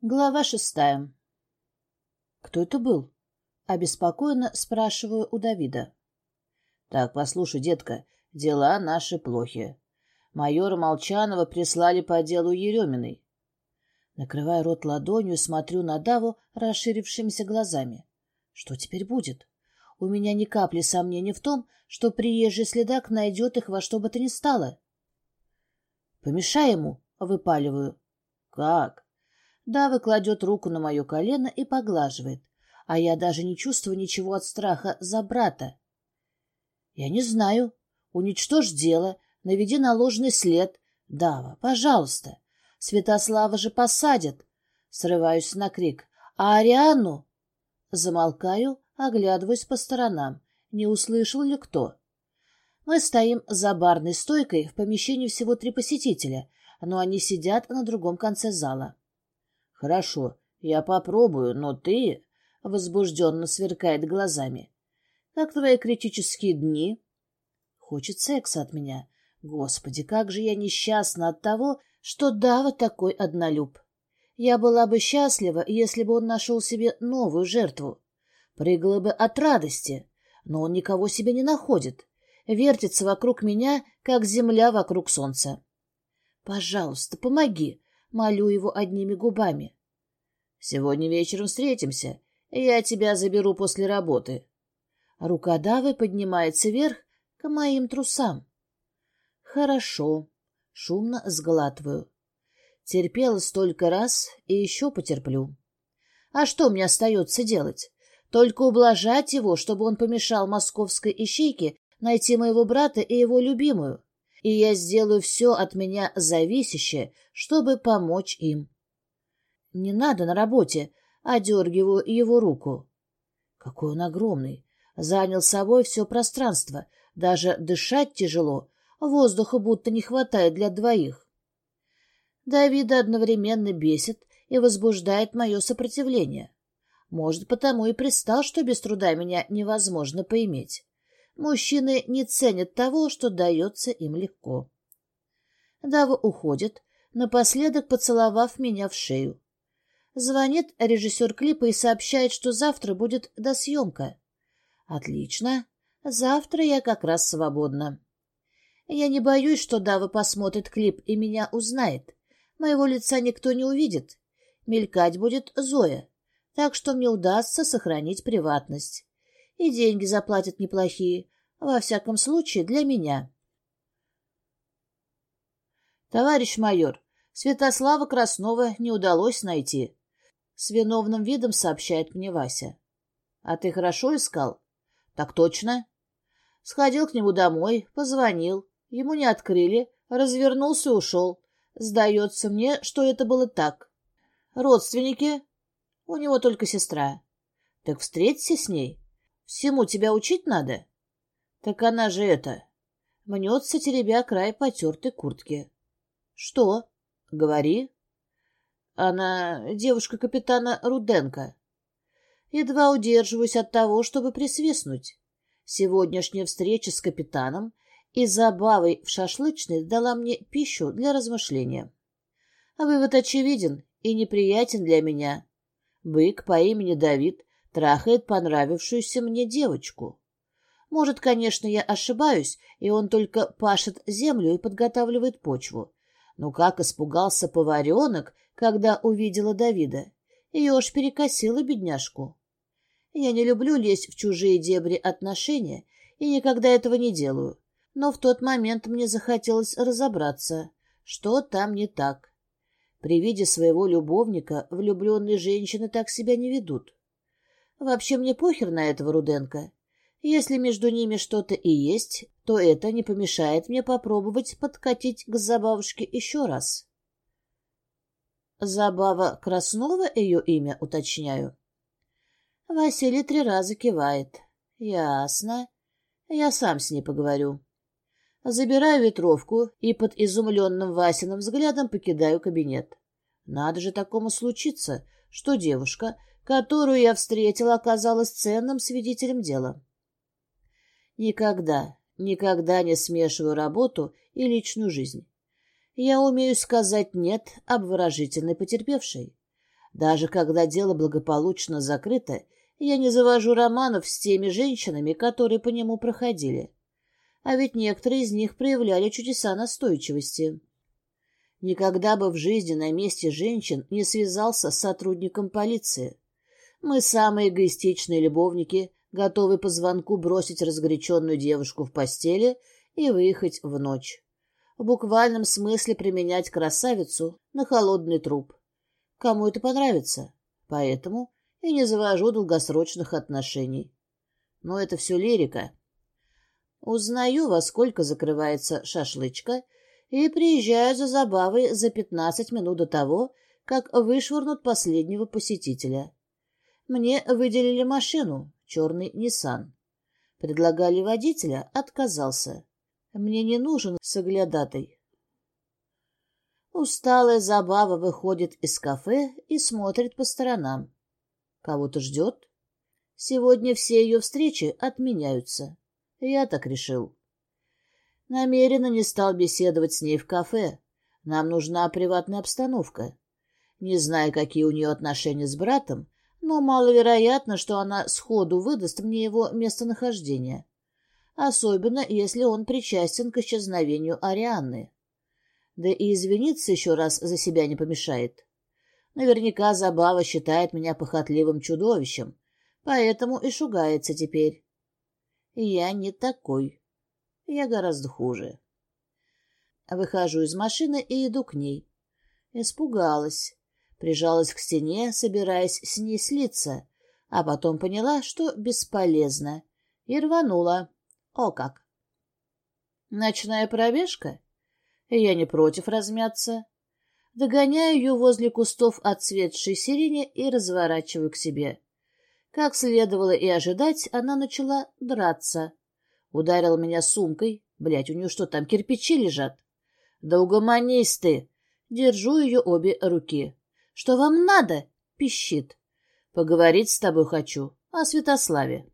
Глава шестая. Кто это был? Обеспокоенно спрашиваю у Давида. Так, послушай, детка, дела наши плохи. Майора Молчанова прислали по делу Ереминой. Накрывая рот ладонью, смотрю на Даву расширившимися глазами. Что теперь будет? У меня ни капли сомнений в том, что приезжий следак найдет их во что бы то ни стало. Помешай ему, выпаливаю. Как? Дава кладет руку на мое колено и поглаживает, а я даже не чувствую ничего от страха за брата. Я не знаю. Уничтожь дело, наведи наложенный след. Дава, пожалуйста. Святослава же посадят. Срываюсь на крик. А Ариану? Замолкаю, оглядываюсь по сторонам. Не услышал ли кто? Мы стоим за барной стойкой, в помещении всего три посетителя, но они сидят на другом конце зала. «Хорошо, я попробую, но ты...» — возбужденно сверкает глазами. «Как твои критические дни?» Хочет секса от меня. Господи, как же я несчастна от того, что Дава такой однолюб. Я была бы счастлива, если бы он нашел себе новую жертву. Прыгала бы от радости, но он никого себе не находит. Вертится вокруг меня, как земля вокруг солнца. Пожалуйста, помоги. Молю его одними губами. «Сегодня вечером встретимся. Я тебя заберу после работы». Рука Давы поднимается вверх к моим трусам. «Хорошо». Шумно сглатываю. Терпела столько раз и еще потерплю. А что мне остается делать? Только ублажать его, чтобы он помешал московской ищейке найти моего брата и его любимую и я сделаю все от меня зависящее, чтобы помочь им. Не надо на работе, одергиваю его руку. Какой он огромный, занял собой все пространство, даже дышать тяжело, воздуха будто не хватает для двоих. Давида одновременно бесит и возбуждает мое сопротивление. Может, потому и пристал, что без труда меня невозможно поиметь. Мужчины не ценят того, что дается им легко. Дава уходит, напоследок поцеловав меня в шею. Звонит режиссер клипа и сообщает, что завтра будет досъемка. Отлично. Завтра я как раз свободна. Я не боюсь, что Дава посмотрит клип и меня узнает. Моего лица никто не увидит. Мелькать будет Зоя, так что мне удастся сохранить приватность и деньги заплатят неплохие, во всяком случае для меня. Товарищ майор, Святослава Краснова не удалось найти. С виновным видом сообщает мне Вася. А ты хорошо искал? Так точно. Сходил к нему домой, позвонил. Ему не открыли, развернулся и ушел. Сдается мне, что это было так. Родственники? У него только сестра. Так встреться с ней. Всему тебя учить надо? Так она же это... Мнется, теребя край потертой куртки. Что? Говори. Она девушка капитана Руденко. Едва удерживаюсь от того, чтобы присвистнуть. Сегодняшняя встреча с капитаном и забавой в шашлычной дала мне пищу для размышления. Вывод очевиден и неприятен для меня. Бык по имени Давид трахает понравившуюся мне девочку. Может, конечно, я ошибаюсь, и он только пашет землю и подготавливает почву. Но как испугался поваренок, когда увидела Давида. Ее уж перекосила бедняжку. Я не люблю лезть в чужие дебри отношения и никогда этого не делаю. Но в тот момент мне захотелось разобраться, что там не так. При виде своего любовника влюбленные женщины так себя не ведут. Вообще мне похер на этого Руденко. Если между ними что-то и есть, то это не помешает мне попробовать подкатить к Забавушке еще раз. Забава Краснова ее имя, уточняю. Василий три раза кивает. Ясно. Я сам с ней поговорю. Забираю ветровку и под изумленным Васиным взглядом покидаю кабинет. Надо же такому случиться, что девушка, которую я встретила, оказалась ценным свидетелем дела. Никогда, никогда не смешиваю работу и личную жизнь. Я умею сказать «нет» обворожительной потерпевшей. Даже когда дело благополучно закрыто, я не завожу романов с теми женщинами, которые по нему проходили. А ведь некоторые из них проявляли чудеса настойчивости. Никогда бы в жизни на месте женщин не связался с сотрудником полиции. Мы самые эгоистичные любовники, готовы по звонку бросить разгоряченную девушку в постели и выехать в ночь. В буквальном смысле применять красавицу на холодный труп. Кому это понравится? Поэтому и не завожу долгосрочных отношений. Но это все лирика. Узнаю, во сколько закрывается шашлычка, и приезжаю за забавой за пятнадцать минут до того, как вышвырнут последнего посетителя. Мне выделили машину, черный Ниссан. Предлагали водителя, отказался. Мне не нужен соглядатай. Усталая забава выходит из кафе и смотрит по сторонам. Кого-то ждет? Сегодня все ее встречи отменяются. Я так решил. Намеренно не стал беседовать с ней в кафе. Нам нужна приватная обстановка. Не знаю, какие у нее отношения с братом, но маловероятно, что она сходу выдаст мне его местонахождение. Особенно, если он причастен к исчезновению Арианны. Да и извиниться еще раз за себя не помешает. Наверняка Забава считает меня похотливым чудовищем, поэтому и шугается теперь. Я не такой. Я гораздо хуже. Выхожу из машины и иду к ней. Испугалась. Прижалась к стене, собираясь с ней слиться, а потом поняла, что бесполезно, и рванула. О как! Ночная пробежка? Я не против размяться. Догоняю ее возле кустов отцветшей сирени и разворачиваю к себе. Как следовало и ожидать, она начала драться. Ударила меня сумкой. Блядь, у нее что, там кирпичи лежат? Да угомонись ты! Держу ее обе руки. Что вам надо? Пищит. Поговорить с тобой хочу. О Святославе.